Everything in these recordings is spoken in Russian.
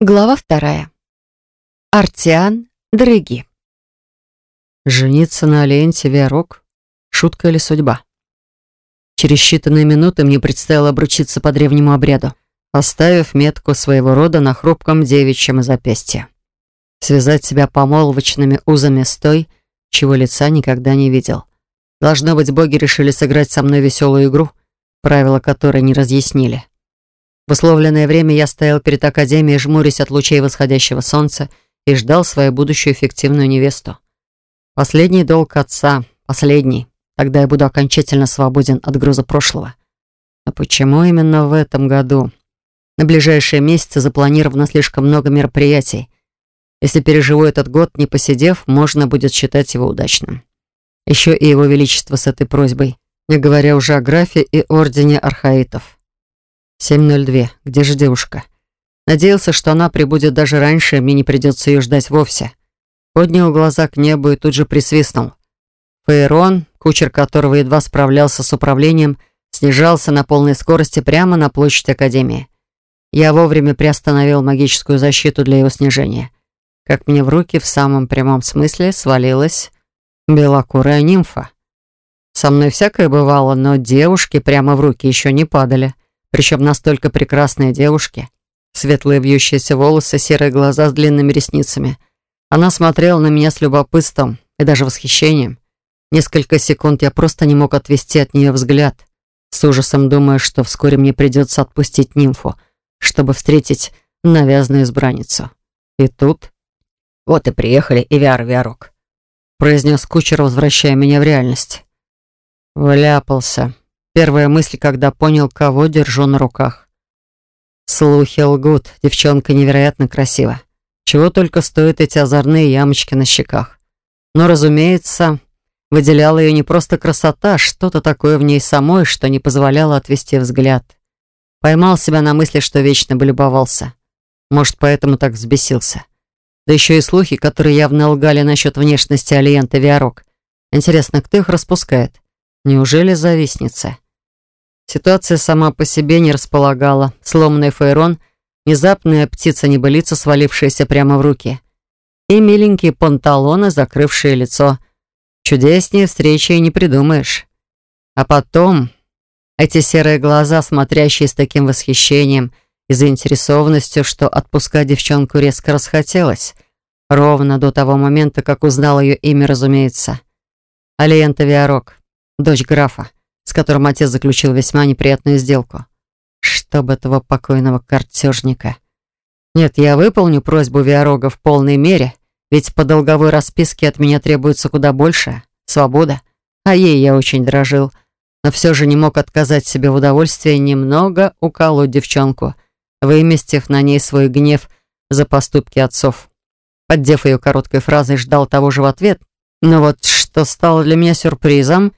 Глава вторая. Артиан Дрыги. Жениться на Аленте Виарок? Шутка или судьба? Через считанные минуты мне предстояло обручиться по древнему обряду, оставив метку своего рода на хрупком девичьем запястье. Связать себя помолвочными узами с той, чего лица никогда не видел. Должно быть, боги решили сыграть со мной веселую игру, правила которой не разъяснили. В условленное время я стоял перед академией, жмурясь от лучей восходящего солнца, и ждал свою будущую эффективную невесту. Последний долг отца, последний. Тогда я буду окончательно свободен от груза прошлого. Но почему именно в этом году? На ближайшие месяцы запланировано слишком много мероприятий. Если переживу этот год, не посидев, можно будет считать его удачным. Еще и его величество с этой просьбой, не говоря уже о графе и ордене архаитов. 7.02. Где же девушка? Надеялся, что она прибудет даже раньше, мне не придется ее ждать вовсе. Поднял глаза к небу и тут же присвистнул. Фейрон, кучер которого едва справлялся с управлением, снижался на полной скорости прямо на площадь Академии. Я вовремя приостановил магическую защиту для его снижения. Как мне в руки в самом прямом смысле свалилась белокурая нимфа. Со мной всякое бывало, но девушки прямо в руки еще не падали. Причем настолько прекрасные девушки. Светлые вьющиеся волосы, серые глаза с длинными ресницами. Она смотрела на меня с любопытством и даже восхищением. Несколько секунд я просто не мог отвести от нее взгляд, с ужасом думая, что вскоре мне придется отпустить нимфу, чтобы встретить навязанную избранницу. И тут... «Вот и приехали, Ивиар Виарок», — произнес кучер, возвращая меня в реальность. Вляпался. Первая мысль, когда понял, кого держу на руках. Слухи лгут, девчонка невероятно красива. Чего только стоят эти озорные ямочки на щеках. Но, разумеется, выделяла ее не просто красота, что-то такое в ней самой, что не позволяло отвести взгляд. Поймал себя на мысли, что вечно бы любовался. Может, поэтому так взбесился. Да еще и слухи, которые явно лгали насчет внешности Алиенты Виарок. Интересно, кто их распускает? Неужели завистница? Ситуация сама по себе не располагала. Сломанный фейрон, внезапная птица-небылица, свалившаяся прямо в руки. И миленькие панталоны, закрывшие лицо. Чудеснее встречи и не придумаешь. А потом эти серые глаза, смотрящие с таким восхищением и заинтересованностью, что отпускать девчонку резко расхотелось. Ровно до того момента, как узнал ее имя, разумеется. Алиента Виарок, дочь графа с которым отец заключил весьма неприятную сделку. Чтоб этого покойного картежника. Нет, я выполню просьбу Виарога в полной мере, ведь по долговой расписке от меня требуется куда больше. Свобода. А ей я очень дорожил. Но все же не мог отказать себе в удовольствии немного уколоть девчонку, выместив на ней свой гнев за поступки отцов. Поддев ее короткой фразой, ждал того же в ответ. Но вот что стало для меня сюрпризом,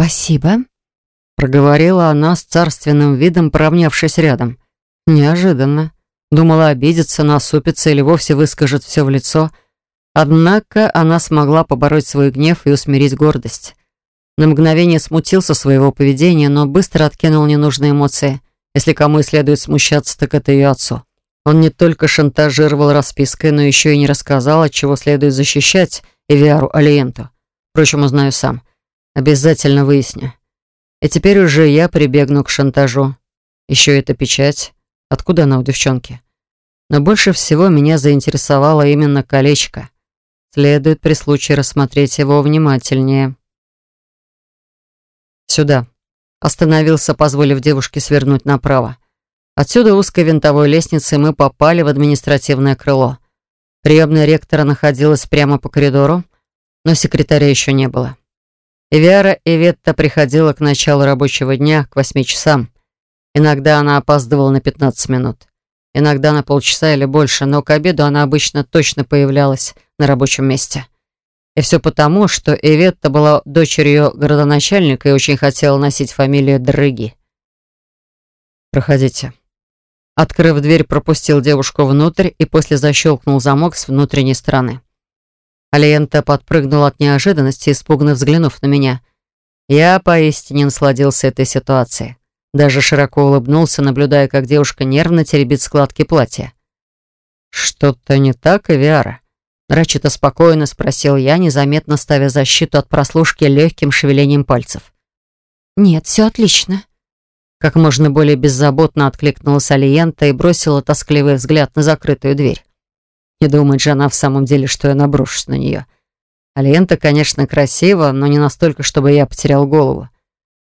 «Спасибо», — проговорила она с царственным видом, поравнявшись рядом. Неожиданно. Думала обидеться, насупиться или вовсе выскажет все в лицо. Однако она смогла побороть свой гнев и усмирить гордость. На мгновение смутился своего поведения, но быстро откинул ненужные эмоции. Если кому и следует смущаться, так это ее отцу. Он не только шантажировал распиской, но еще и не рассказал, от чего следует защищать Эвиару Алиенту. Впрочем, узнаю сам. Обязательно выясню. И теперь уже я прибегну к шантажу. Еще эта печать. Откуда она у девчонки? Но больше всего меня заинтересовало именно колечко. Следует при случае рассмотреть его внимательнее. Сюда. Остановился, позволив девушке свернуть направо. Отсюда узкой винтовой лестницей мы попали в административное крыло. Приемная ректора находилась прямо по коридору, но секретаря еще не было. Эвиара Эветта приходила к началу рабочего дня к восьми часам. Иногда она опаздывала на 15 минут. Иногда на полчаса или больше, но к обеду она обычно точно появлялась на рабочем месте. И все потому, что Эветта была дочерью городоначальника и очень хотела носить фамилию Дрыги. «Проходите». Открыв дверь, пропустил девушку внутрь и после защелкнул замок с внутренней стороны. Алиента подпрыгнул от неожиданности, испуганно взглянув на меня. Я поистине насладился этой ситуацией. Даже широко улыбнулся, наблюдая, как девушка нервно теребит складки платья. «Что-то не так, Эвиара?» Рачито спокойно спросил я, незаметно ставя защиту от прослушки легким шевелением пальцев. «Нет, все отлично». Как можно более беззаботно откликнулась Алиента и бросила тоскливый взгляд на закрытую дверь. Не думает же она в самом деле, что я наброшусь на нее. Алиента, конечно, красива, но не настолько, чтобы я потерял голову.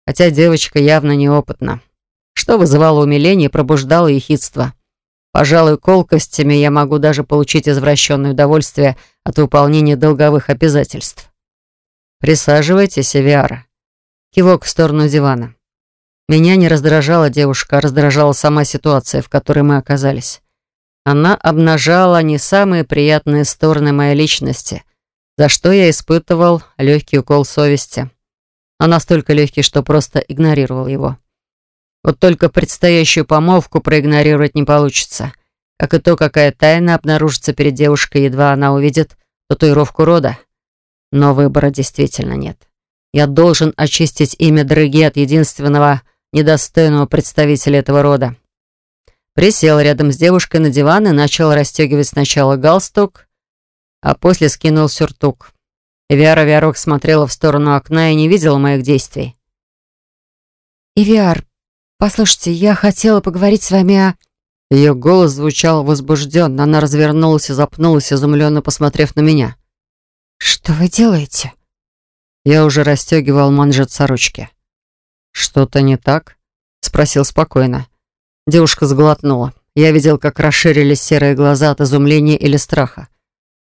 Хотя девочка явно неопытна. Что вызывало умиление и пробуждало ехидство. Пожалуй, колкостями я могу даже получить извращенное удовольствие от выполнения долговых обязательств. «Присаживайтесь, Эвиара». Кивок в сторону дивана. Меня не раздражала девушка, а раздражала сама ситуация, в которой мы оказались. Она обнажала не самые приятные стороны моей личности, за что я испытывал легкий укол совести. А настолько легкий, что просто игнорировал его. Вот только предстоящую помолвку проигнорировать не получится. Как и то, какая тайна обнаружится перед девушкой, едва она увидит татуировку рода. Но выбора действительно нет. Я должен очистить имя Дороги от единственного недостойного представителя этого рода. Присел рядом с девушкой на диван и начал расстегивать сначала галстук, а после скинул сюртук. Виара Виарок смотрела в сторону окна и не видела моих действий. «Ивиар, «Послушайте, я хотела поговорить с вами о...» Ее голос звучал возбужденно. Она развернулась и запнулась, изумленно посмотрев на меня. «Что вы делаете?» Я уже расстегивал манжет сорочки. «Что-то не так?» — спросил спокойно. Девушка сглотнула. Я видел, как расширились серые глаза от изумления или страха.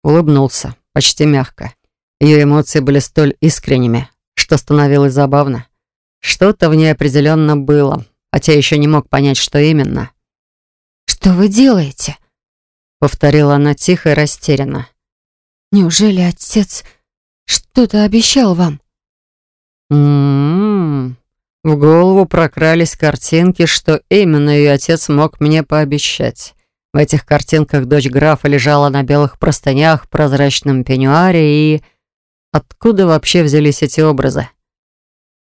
Улыбнулся, почти мягко. Ее эмоции были столь искренними, что становилось забавно. Что-то в ней определенно было, хотя еще не мог понять, что именно. «Что вы делаете?» — повторила она тихо и растерянно. «Неужели отец что-то обещал вам?» «М-м-м...» В голову прокрались картинки, что именно ее отец мог мне пообещать. В этих картинках дочь графа лежала на белых простынях в прозрачном пеньюаре и... Откуда вообще взялись эти образы?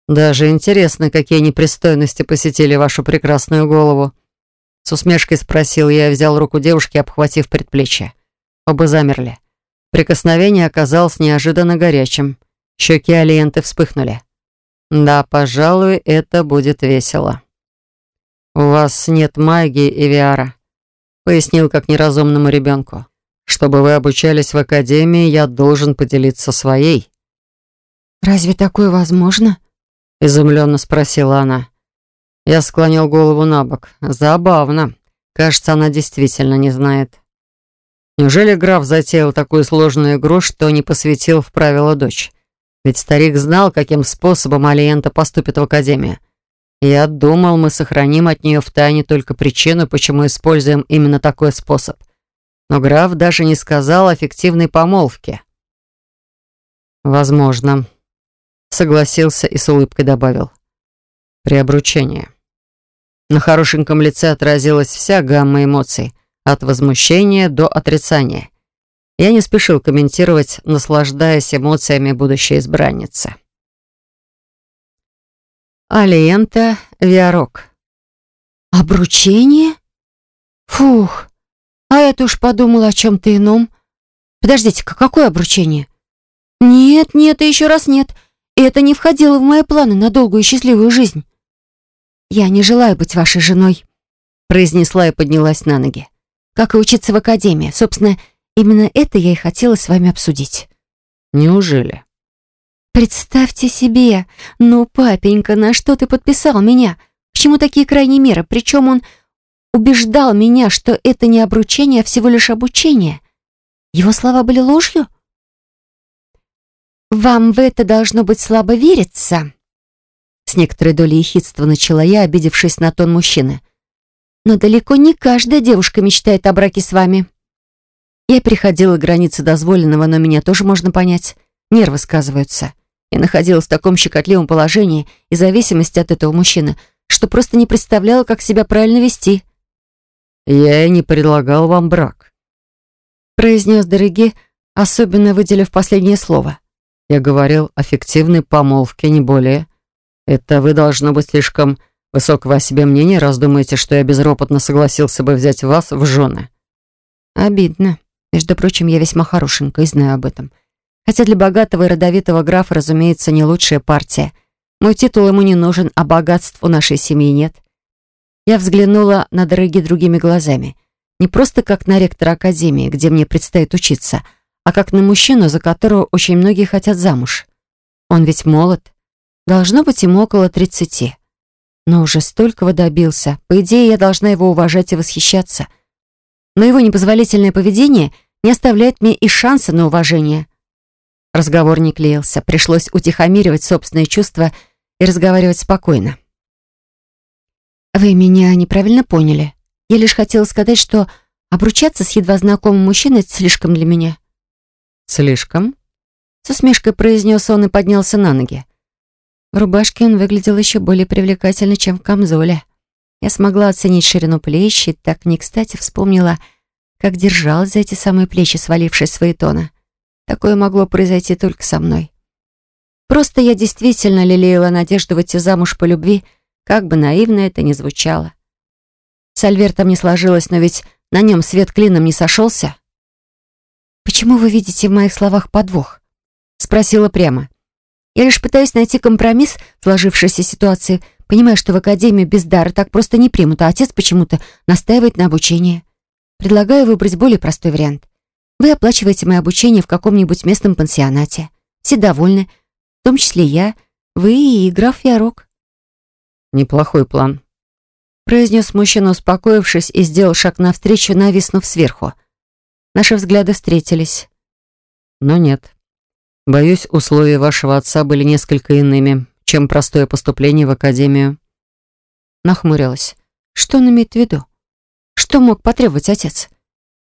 Даже интересно, какие непристойности посетили вашу прекрасную голову. С усмешкой спросил я взял руку девушки, обхватив предплечье. Оба замерли. Прикосновение оказалось неожиданно горячим. Щеки Алиенты вспыхнули. Да, пожалуй, это будет весело. «У вас нет магии, Эвиара», — пояснил как неразумному ребенку. «Чтобы вы обучались в академии, я должен поделиться своей». «Разве такое возможно?» Изумленно спросила она. Я склонил голову на бок. Забавно. Кажется, она действительно не знает. Неужели граф затеял такую сложную игру, что не посвятил в правила дочь? Ведь старик знал, каким способом Алиента поступит в академию. Я думал, мы сохраним от нее в тайне только причину, почему используем именно такой способ. Но граф даже не сказал о фиктивной помолвке. Возможно. Согласился и с улыбкой добавил. При обручении. На хорошеньком лице отразилась вся гамма эмоций, от возмущения до отрицания. Я не спешил комментировать, наслаждаясь эмоциями будущей избранницы. Алиента Виарок. «Обручение? Фух, а это уж подумала о чем-то ином. Подождите-ка, какое обручение? Нет, нет и еще раз нет. Это не входило в мои планы на долгую и счастливую жизнь. «Я не желаю быть вашей женой», — произнесла и поднялась на ноги. «Как и учиться в академии. Собственно, именно это я и хотела с вами обсудить». «Неужели?» «Представьте себе! Ну, папенька, на что ты подписал меня? К чему такие крайние меры? Причем он убеждал меня, что это не обручение, а всего лишь обучение. Его слова были ложью?» «Вам в это должно быть слабо вериться?» С некоторой долей ехидства начала я, обидевшись на тон мужчины. «Но далеко не каждая девушка мечтает о браке с вами». Я переходила границы дозволенного, но меня тоже можно понять. Нервы сказываются. Я находилась в таком щекотливом положении и зависимости от этого мужчины, что просто не представляла, как себя правильно вести. «Я и не предлагал вам брак», — произнес Дороги, особенно выделив последнее слово. Я говорил о фиктивной помолвке, не более. Это вы, должно быть, слишком высокого о себе мнения, раз думаете, что я безропотно согласился бы взять вас в жены. Обидно. Между прочим, я весьма хорошенькая и знаю об этом. Хотя для богатого и родовитого графа, разумеется, не лучшая партия. Мой титул ему не нужен, а богатств у нашей семьи нет. Я взглянула на дороги другими глазами. Не просто как на ректора академии, где мне предстоит учиться, а как на мужчину, за которого очень многие хотят замуж. Он ведь молод. Должно быть ему около тридцати. Но уже столького добился. По идее, я должна его уважать и восхищаться. Но его непозволительное поведение не оставляет мне и шанса на уважение. Разговор не клеился. Пришлось утихомиривать собственные чувства и разговаривать спокойно. «Вы меня неправильно поняли. Я лишь хотела сказать, что обручаться с едва знакомым мужчиной — это слишком для меня». «Слишком?» Со смешкой произнес он и поднялся на ноги. В рубашке он выглядел еще более привлекательно, чем в камзоле. Я смогла оценить ширину плеч и так не кстати вспомнила, как держалась за эти самые плечи, свалившись с Ваэтона. Такое могло произойти только со мной. Просто я действительно лелеяла надежду выйти замуж по любви, как бы наивно это ни звучало. С Альвертом не сложилось, но ведь на нем свет клином не сошелся. «Почему вы видите в моих словах подвох?» Спросила прямо. Я лишь пытаюсь найти компромисс в сложившейся ситуации, понимая, что в академию без дара так просто не примут, а отец почему-то настаивает на обучении. Предлагаю выбрать более простой вариант. Вы оплачиваете мое обучение в каком-нибудь местном пансионате. Все довольны, в том числе я, вы и граф Ярок. «Неплохой план», — произнес мужчина, успокоившись, и сделал шаг навстречу, нависнув сверху. Наши взгляды встретились. «Но нет. Боюсь, условия вашего отца были несколько иными, чем простое поступление в академию». Нахмурилась. Что он имеет в виду? Что мог потребовать отец?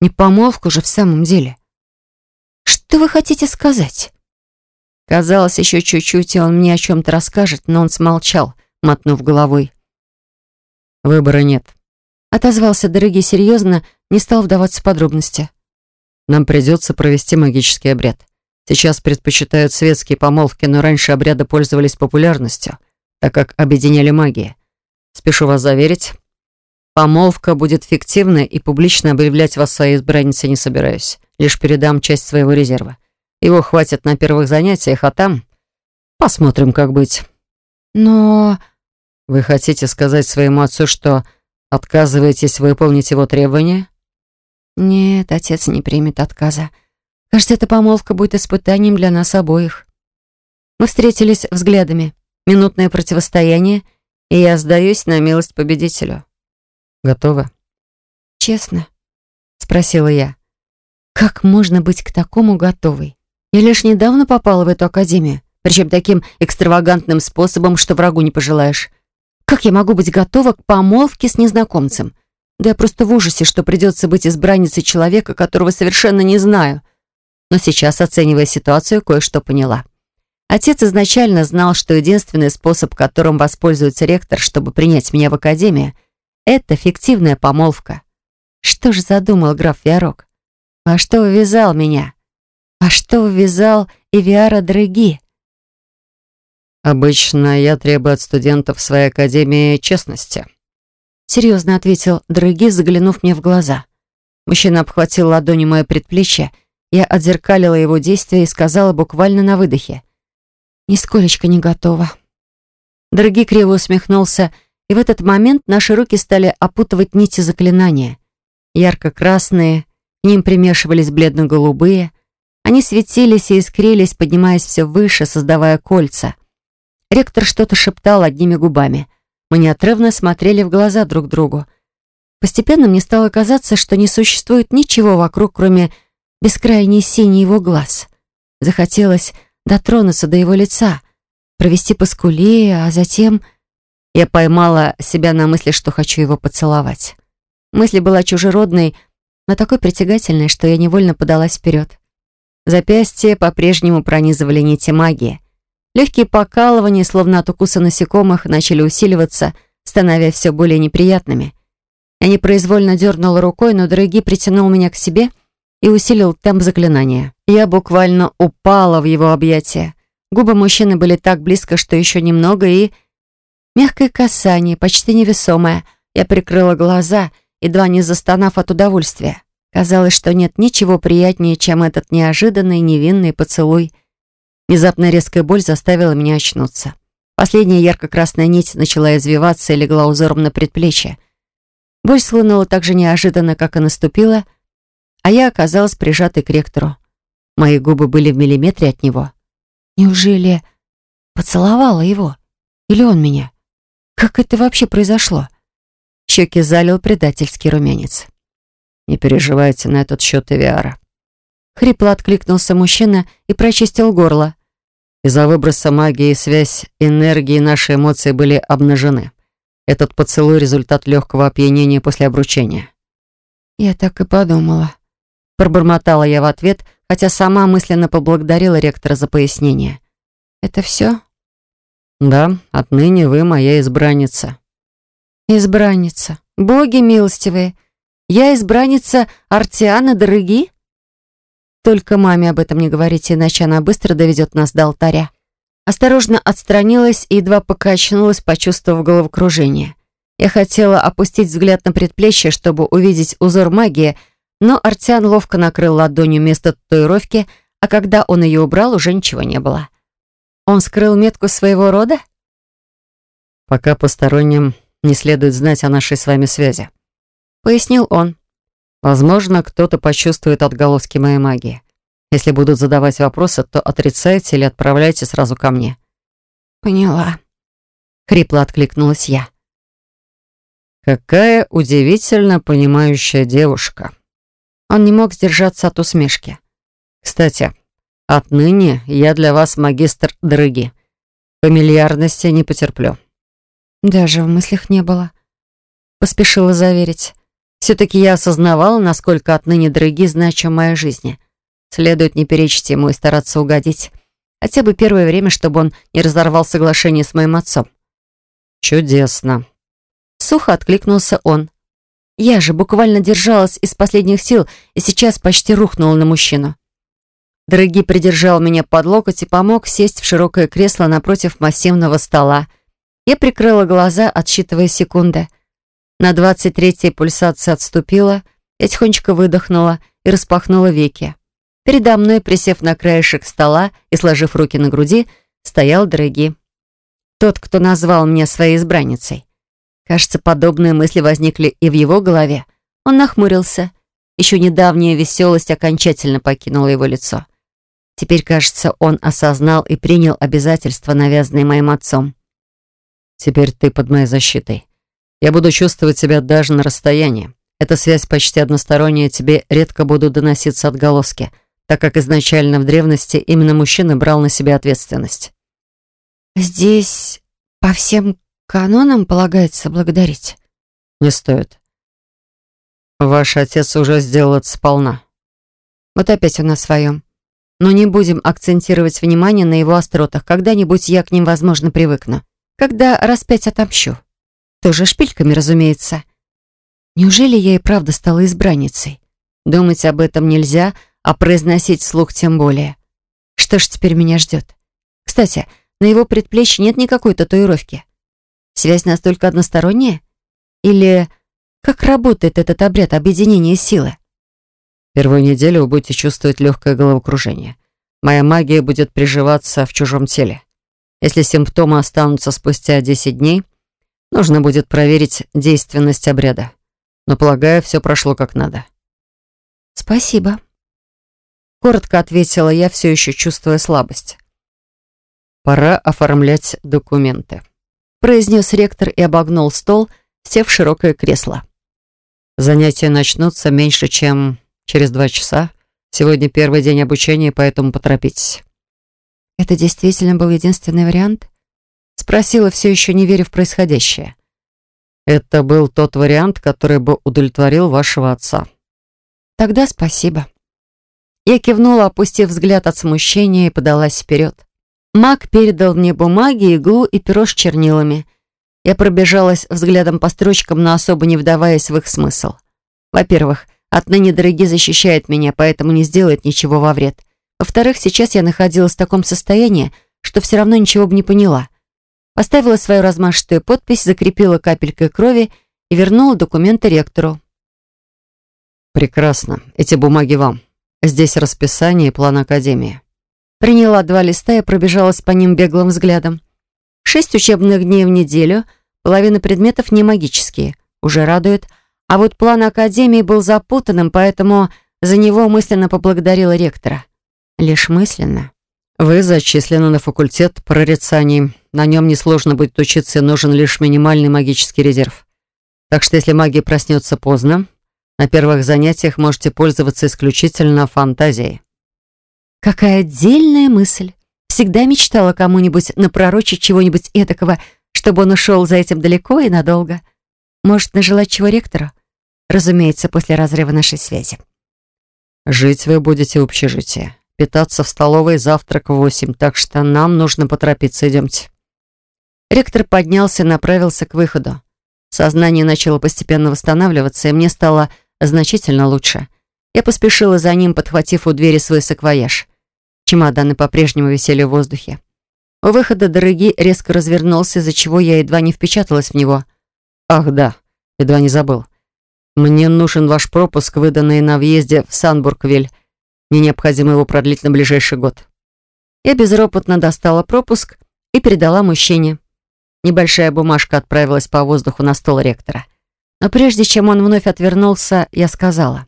Не помолвку же в самом деле. Что вы хотите сказать? Казалось, еще чуть-чуть, и он мне о чем-то расскажет, но он смолчал, мотнув головой. «Выбора нет», — отозвался дорогий серьезно, не стал вдаваться в подробности. «Нам придется провести магический обряд. Сейчас предпочитают светские помолвки, но раньше обряды пользовались популярностью, так как объединяли магии. Спешу вас заверить, помолвка будет фиктивной и публично объявлять вас своей избранницей не собираюсь. Лишь передам часть своего резерва. Его хватит на первых занятиях, а там посмотрим, как быть. Но... Вы хотите сказать своему отцу, что отказываетесь выполнить его требования? Нет, отец не примет отказа. Кажется, эта помолвка будет испытанием для нас обоих. Мы встретились взглядами. Минутное противостояние, и я сдаюсь на милость победителю. Готова? Честно? Спросила я. Как можно быть к такому готовой? Я лишь недавно попала в эту академию, причем таким экстравагантным способом, что врагу не пожелаешь. Как я могу быть готова к помолвке с незнакомцем? Да я просто в ужасе, что придется быть избранницей человека, которого совершенно не знаю но сейчас, оценивая ситуацию, кое-что поняла. Отец изначально знал, что единственный способ, которым воспользуется ректор, чтобы принять меня в академию, это фиктивная помолвка. Что же задумал граф Виарок? А что увязал меня? А что увязал Эвиара Драги? «Обычно я требую от студентов своей академии честности», серьезно ответил Драги, заглянув мне в глаза. Мужчина обхватил ладонью мое предплечье я отзеркалила его действия и сказала буквально на выдохе. «Нисколечко не готова». Дорогий криво усмехнулся, и в этот момент наши руки стали опутывать нити заклинания. Ярко-красные, к ним примешивались бледно-голубые. Они светились и искрились, поднимаясь все выше, создавая кольца. Ректор что-то шептал одними губами. Мы неотрывно смотрели в глаза друг другу. Постепенно мне стало казаться, что не существует ничего вокруг, кроме бескрайний синий его глаз. Захотелось дотронуться до его лица, провести по скуле, а затем... Я поймала себя на мысли, что хочу его поцеловать. Мысль была чужеродной, но такой притягательной, что я невольно подалась вперед. Запястья по-прежнему пронизывали нити магии. Легкие покалывания, словно от укуса насекомых, начали усиливаться, становясь все более неприятными. Я непроизвольно дернула рукой, но дорогий притянул меня к себе — и усилил темп заклинания. Я буквально упала в его объятия. Губы мужчины были так близко, что еще немного, и... Мягкое касание, почти невесомое. Я прикрыла глаза, едва не застонав от удовольствия. Казалось, что нет ничего приятнее, чем этот неожиданный невинный поцелуй. Внезапная резкая боль заставила меня очнуться. Последняя ярко-красная нить начала извиваться и легла узором на предплечье. Боль слынула так же неожиданно, как и наступила, а я оказалась прижатой к ректору. Мои губы были в миллиметре от него. Неужели поцеловала его? Или он меня? Как это вообще произошло? Щеки залил предательский румянец. Не переживайте на этот счет Эвиара. Хрипло откликнулся мужчина и прочистил горло. Из-за выброса магии и связь энергии наши эмоции были обнажены. Этот поцелуй — результат легкого опьянения после обручения. Я так и подумала. Пробормотала я в ответ, хотя сама мысленно поблагодарила ректора за пояснение. Это все? Да, отныне вы моя избранница. Избранница. Боги милостивые. Я избранница Артиана Дороги? Только маме об этом не говорите, иначе она быстро доведет нас до алтаря. Осторожно отстранилась и едва покачнулась, почувствовав головокружение. Я хотела опустить взгляд на предплечье, чтобы увидеть узор магии, но Артиан ловко накрыл ладонью место татуировки, а когда он ее убрал, уже ничего не было. Он скрыл метку своего рода? Пока посторонним не следует знать о нашей с вами связи пояснил он. Возможно, кто-то почувствует отголоски моей магии. Если будут задавать вопросы, то отрицайте или отправляйте сразу ко мне. Поняла. Хрипло откликнулась я. Какая удивительно понимающая девушка. Он не мог сдержаться от усмешки. Кстати, отныне я для вас магистр дороги. Фамильярности не потерплю. Даже в мыслях не было. Поспешила заверить. Все-таки я осознавала, насколько отныне дороги значим моей жизни. Следует не перечить ему и стараться угодить. Хотя бы первое время, чтобы он не разорвал соглашение с моим отцом. «Чудесно!» Сухо откликнулся он. Я же буквально держалась из последних сил и сейчас почти рухнула на мужчину. Дороги придержал меня под локоть и помог сесть в широкое кресло напротив массивного стола. Я прикрыла глаза, отсчитывая секунды — на двадцать третьей пульсация отступила, я тихонечко выдохнула и распахнула веки. Передо мной, присев на краешек стола и сложив руки на груди, стоял Дрэги. Тот, кто назвал меня своей избранницей. Кажется, подобные мысли возникли и в его голове. Он нахмурился. Еще недавняя веселость окончательно покинула его лицо. Теперь, кажется, он осознал и принял обязательства, навязанные моим отцом. «Теперь ты под моей защитой. Я буду чувствовать себя даже на расстоянии. Эта связь почти односторонняя, тебе редко будут доноситься отголоски, так как изначально в древности именно мужчина брал на себя ответственность. «Здесь по всем канонам полагается благодарить?» «Не стоит. Ваш отец уже сделал это сполна». «Вот опять он на своем. Но не будем акцентировать внимание на его остротах. Когда-нибудь я к ним, возможно, привыкну. Когда распять отомщу». Тоже шпильками, разумеется. Неужели я и правда стала избранницей? Думать об этом нельзя, а произносить слух тем более. Что ж теперь меня ждет? Кстати, на его предплечье нет никакой татуировки. Связь настолько односторонняя? Или как работает этот обряд объединения силы? Первую неделю вы будете чувствовать легкое головокружение. Моя магия будет приживаться в чужом теле. Если симптомы останутся спустя 10 дней, Нужно будет проверить действенность обряда. Но, полагаю, все прошло как надо. «Спасибо», — коротко ответила я, все еще чувствуя слабость. «Пора оформлять документы», — произнес ректор и обогнул стол, сев в широкое кресло. «Занятия начнутся меньше, чем через два часа. Сегодня первый день обучения, поэтому поторопитесь». Это действительно был единственный вариант? Спросила, все еще не веря в происходящее. Это был тот вариант, который бы удовлетворил вашего отца. Тогда спасибо. Я кивнула, опустив взгляд от смущения и подалась вперед. Маг передал мне бумаги, иглу и перо с чернилами. Я пробежалась взглядом по строчкам, но особо не вдаваясь в их смысл. Во-первых, отныне дороги защищает меня, поэтому не сделает ничего во вред. Во-вторых, сейчас я находилась в таком состоянии, что все равно ничего бы не поняла. Поставила свою размашистую подпись, закрепила капелькой крови и вернула документы ректору. Прекрасно. Эти бумаги вам. Здесь расписание и план Академии. Приняла два листа и пробежалась по ним беглым взглядом. Шесть учебных дней в неделю, половина предметов не магические. Уже радует. А вот план Академии был запутанным, поэтому за него мысленно поблагодарила ректора. Лишь мысленно. Вы зачислены на факультет прорицаний. На нем несложно будет учиться, нужен лишь минимальный магический резерв. Так что если магия проснется поздно, на первых занятиях можете пользоваться исключительно фантазией. Какая отдельная мысль. Всегда мечтала кому-нибудь напророчить чего-нибудь этакого, чтобы он ушел за этим далеко и надолго. Может, нажелать чего ректору? Разумеется, после разрыва нашей связи. Жить вы будете в общежитии. Питаться в столовой завтрак в восемь, так что нам нужно поторопиться. Идемте. Ректор поднялся и направился к выходу. Сознание начало постепенно восстанавливаться, и мне стало значительно лучше. Я поспешила за ним, подхватив у двери свой саквояж. Чемоданы по-прежнему висели в воздухе. У выхода дороги резко развернулся, из-за чего я едва не впечаталась в него. «Ах да, едва не забыл. Мне нужен ваш пропуск, выданный на въезде в Санбургвиль. Мне необходимо его продлить на ближайший год». Я безропотно достала пропуск и передала мужчине. Небольшая бумажка отправилась по воздуху на стол ректора. Но прежде чем он вновь отвернулся, я сказала.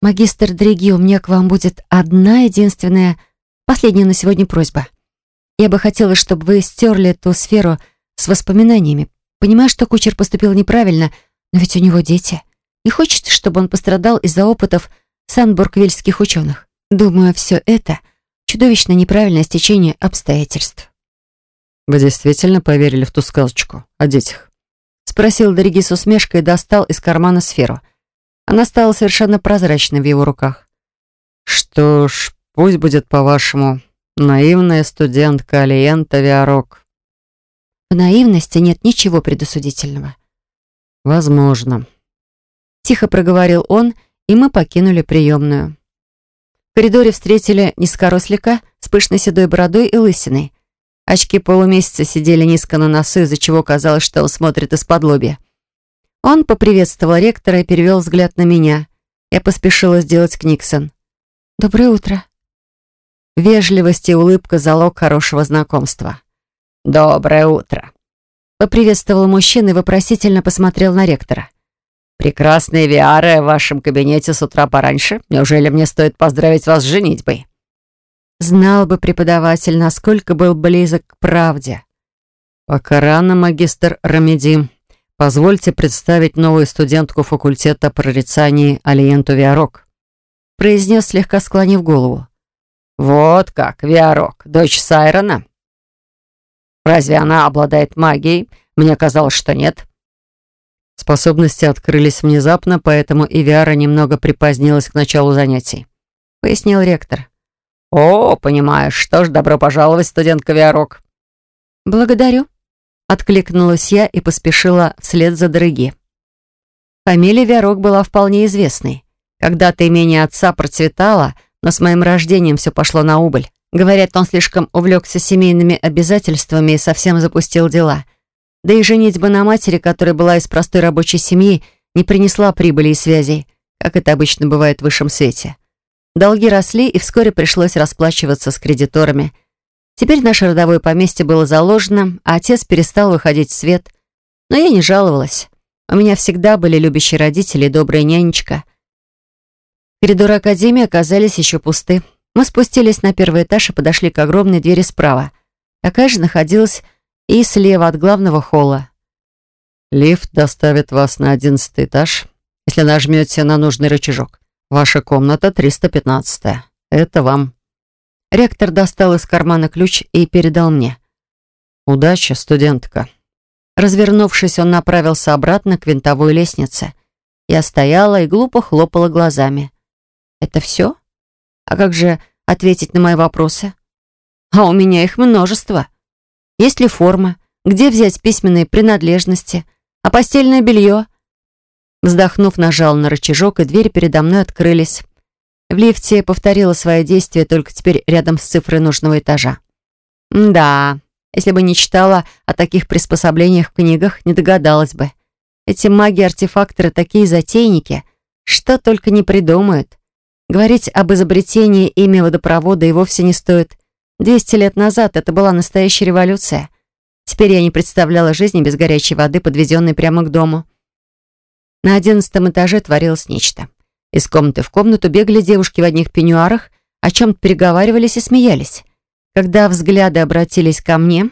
«Магистр Дриги, у меня к вам будет одна единственная, последняя на сегодня просьба. Я бы хотела, чтобы вы стерли эту сферу с воспоминаниями. Понимаю, что кучер поступил неправильно, но ведь у него дети. Не хочется, чтобы он пострадал из-за опытов санбургвельских ученых. Думаю, все это — чудовищно неправильное стечение обстоятельств». «Вы действительно поверили в ту сказочку о детях?» Спросил Дриги с усмешкой и достал из кармана сферу. Она стала совершенно прозрачной в его руках. «Что ж, пусть будет по-вашему наивная студентка Алиента Виарок». В наивности нет ничего предосудительного. «Возможно». Тихо проговорил он, и мы покинули приемную. В коридоре встретили низкорослика с пышной седой бородой и лысиной. Очки полумесяца сидели низко на носу, из-за чего казалось, что он смотрит из-под лобья. Он поприветствовал ректора и перевел взгляд на меня. Я поспешила сделать Книксон. «Доброе утро». Вежливость и улыбка — залог хорошего знакомства. «Доброе утро», — поприветствовал мужчина и вопросительно посмотрел на ректора. «Прекрасные Виары в вашем кабинете с утра пораньше. Неужели мне стоит поздравить вас с женитьбой?» Знал бы преподаватель, насколько был близок к правде. «Пока рано, магистр Рамеди. Позвольте представить новую студентку факультета прорицаний Алиенту Виарок», произнес, слегка склонив голову. «Вот как, Виарок, дочь Сайрона? Разве она обладает магией? Мне казалось, что нет». Способности открылись внезапно, поэтому и Виара немного припозднилась к началу занятий, пояснил ректор. «О, понимаешь, что ж, добро пожаловать, студентка Виарок». «Благодарю», — откликнулась я и поспешила вслед за дороги. Фамилия Виарок была вполне известной. Когда-то имение отца процветало, но с моим рождением все пошло на убыль. Говорят, он слишком увлекся семейными обязательствами и совсем запустил дела. Да и женитьба на матери, которая была из простой рабочей семьи, не принесла прибыли и связей, как это обычно бывает в высшем свете. Долги росли, и вскоре пришлось расплачиваться с кредиторами. Теперь наше родовое поместье было заложено, а отец перестал выходить в свет. Но я не жаловалась. У меня всегда были любящие родители и добрая нянечка. Коридоры академии оказались еще пусты. Мы спустились на первый этаж и подошли к огромной двери справа. Такая же находилась и слева от главного холла. «Лифт доставит вас на одиннадцатый этаж, если нажмете на нужный рычажок. Ваша комната 315. Это вам. Ректор достал из кармана ключ и передал мне. Удачи, студентка. Развернувшись, он направился обратно к винтовой лестнице. Я стояла и глупо хлопала глазами. Это все? А как же ответить на мои вопросы? А у меня их множество. Есть ли форма? Где взять письменные принадлежности? А постельное белье? Вздохнув, нажал на рычажок, и двери передо мной открылись. В лифте повторила свои действия, только теперь рядом с цифрой нужного этажа. Да, если бы не читала о таких приспособлениях в книгах, не догадалась бы. Эти маги-артефакторы такие затейники, Что только не придумают. Говорить об изобретении ими водопровода и вовсе не стоит. 200 лет назад это была настоящая революция. Теперь я не представляла жизни без горячей воды, подведенной прямо к дому. На одиннадцатом этаже творилось нечто. Из комнаты в комнату бегали девушки в одних пеньюарах, о чем-то переговаривались и смеялись. Когда взгляды обратились ко мне,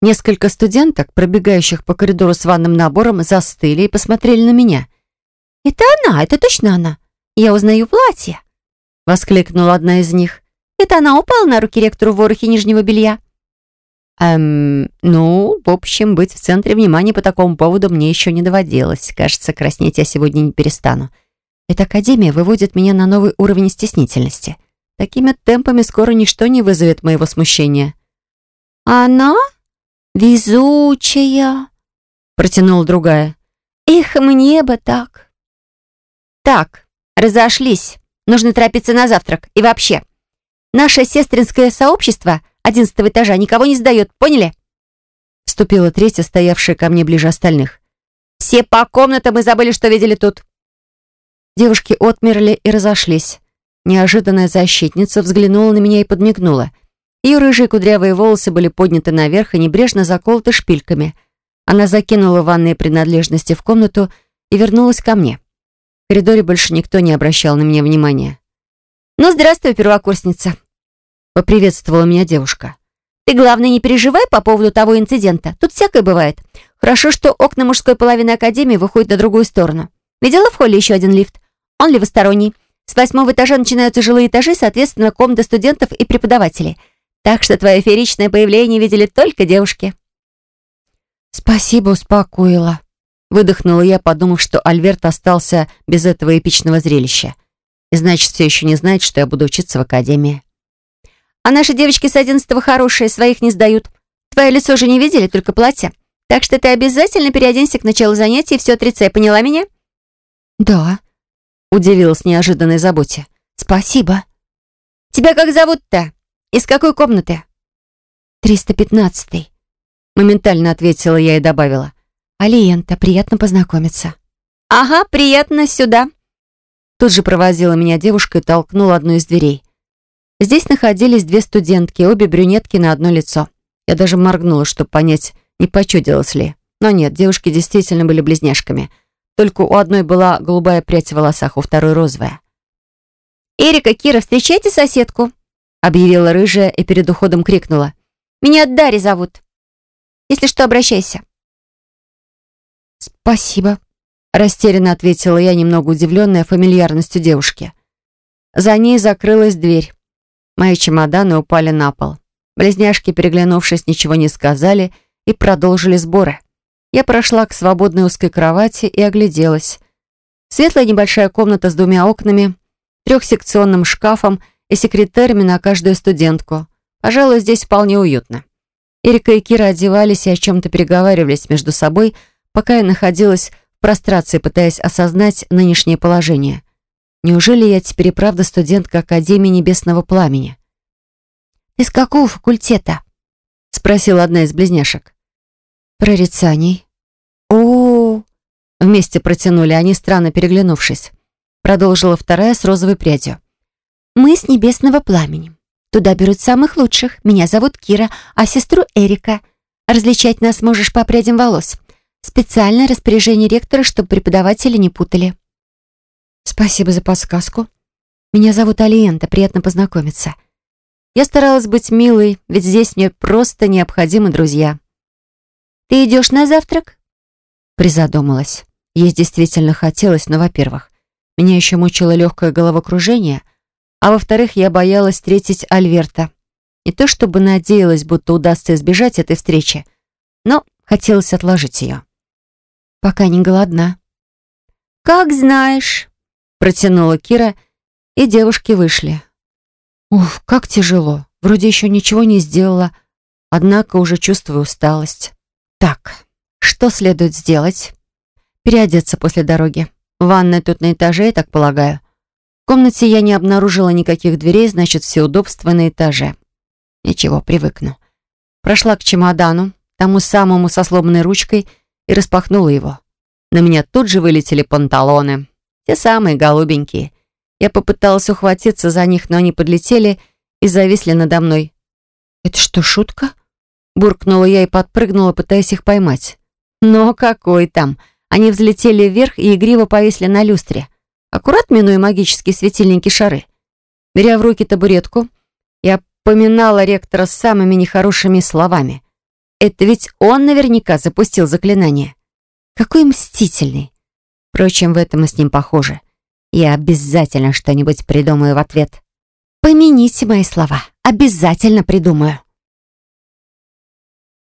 несколько студенток, пробегающих по коридору с ванным набором, застыли и посмотрели на меня. «Это она, это точно она. Я узнаю платье!» — воскликнула одна из них. «Это она упала на руки ректору в ворохе нижнего белья?» Эм, ну, в общем, быть в центре внимания по такому поводу мне еще не доводилось. Кажется, краснеть я сегодня не перестану. Эта академия выводит меня на новый уровень стеснительности. Такими темпами скоро ничто не вызовет моего смущения. «Она? Везучая!» протянула другая. «Эх, мне бы так!» «Так, разошлись. Нужно торопиться на завтрак. И вообще, наше сестринское сообщество одиннадцатого этажа никого не сдает, поняли?» Вступила третья, стоявшая ко мне ближе остальных. «Все по комнатам и забыли, что видели тут». Девушки отмерли и разошлись. Неожиданная защитница взглянула на меня и подмигнула. Ее рыжие кудрявые волосы были подняты наверх и небрежно заколоты шпильками. Она закинула ванные принадлежности в комнату и вернулась ко мне. В коридоре больше никто не обращал на меня внимания. «Ну, здравствуй, первокурсница!» Поприветствовала меня девушка. «Ты, главное, не переживай по поводу того инцидента. Тут всякое бывает. Хорошо, что окна мужской половины Академии выходят на другую сторону. Видела в холле еще один лифт? Он левосторонний. С восьмого этажа начинаются жилые этажи, соответственно, комнаты студентов и преподавателей. Так что твое фееричное появление видели только девушки». «Спасибо, успокоила», — выдохнула я, подумав, что Альверт остался без этого эпичного зрелища. И значит, все еще не знает, что я буду учиться в академии. А наши девочки с одиннадцатого хорошие, своих не сдают. Твое лицо же не видели, только платье. Так что ты обязательно переоденься к началу занятий и все отрицай, поняла меня?» «Да», — удивилась неожиданной заботе. «Спасибо». «Тебя как зовут-то? Из какой комнаты?» «Триста пятнадцатый», — моментально ответила я и добавила. «Алиента, приятно познакомиться». «Ага, приятно, сюда». Тут же провозила меня девушка и толкнула одну из дверей. Здесь находились две студентки, обе брюнетки на одно лицо. Я даже моргнула, чтобы понять, не почудилось ли. Но нет, девушки действительно были близняшками. Только у одной была голубая прядь в волосах, у второй розовая. «Эрика, Кира, встречайте соседку!» объявила рыжая и перед уходом крикнула. «Меня Дарья зовут. Если что, обращайся». «Спасибо», — растерянно ответила я, немного удивленная фамильярностью девушки. За ней закрылась дверь. Мои чемоданы упали на пол. Близняшки, переглянувшись, ничего не сказали и продолжили сборы. Я прошла к свободной узкой кровати и огляделась. Светлая небольшая комната с двумя окнами, трехсекционным шкафом и секретарями на каждую студентку. Пожалуй, здесь вполне уютно. Эрика и Кира одевались и о чем-то переговаривались между собой, пока я находилась в прострации, пытаясь осознать нынешнее положение. Неужели я теперь и правда студентка Академии Небесного Пламени? «Из какого факультета?» — спросила одна из близняшек. «Прорицаний». О, -о, о Вместе протянули они, странно переглянувшись. Продолжила вторая с розовой прядью. «Мы с Небесного Пламени. Туда берут самых лучших. Меня зовут Кира, а сестру Эрика. Различать нас можешь по прядям волос. Специальное распоряжение ректора, чтобы преподаватели не путали». «Спасибо за подсказку. Меня зовут Алиента, приятно познакомиться. Я старалась быть милой, ведь здесь мне просто необходимы друзья». «Ты идешь на завтрак?» Призадумалась. Есть действительно хотелось, но, во-первых, меня еще мучило легкое головокружение, а во-вторых, я боялась встретить Альверта. Не то чтобы надеялась, будто удастся избежать этой встречи, но хотелось отложить ее. Пока не голодна. «Как знаешь», Протянула Кира, и девушки вышли. Уф, как тяжело. Вроде еще ничего не сделала, однако уже чувствую усталость. Так, что следует сделать? Переодеться после дороги. Ванная тут на этаже, я так полагаю. В комнате я не обнаружила никаких дверей, значит, все удобства на этаже. Ничего, привыкну. Прошла к чемодану, тому самому со сломанной ручкой, и распахнула его. На меня тут же вылетели панталоны. Те самые голубенькие. Я попыталась ухватиться за них, но они подлетели и зависли надо мной. «Это что, шутка?» Буркнула я и подпрыгнула, пытаясь их поймать. Но какой там! Они взлетели вверх и игриво повисли на люстре. Аккурат минуя магические светильники шары. Беря в руки табуретку, я поминала ректора с самыми нехорошими словами. Это ведь он наверняка запустил заклинание. Какой мстительный. Впрочем, в этом мы с ним похожи. Я обязательно что-нибудь придумаю в ответ. Помяните мои слова. Обязательно придумаю.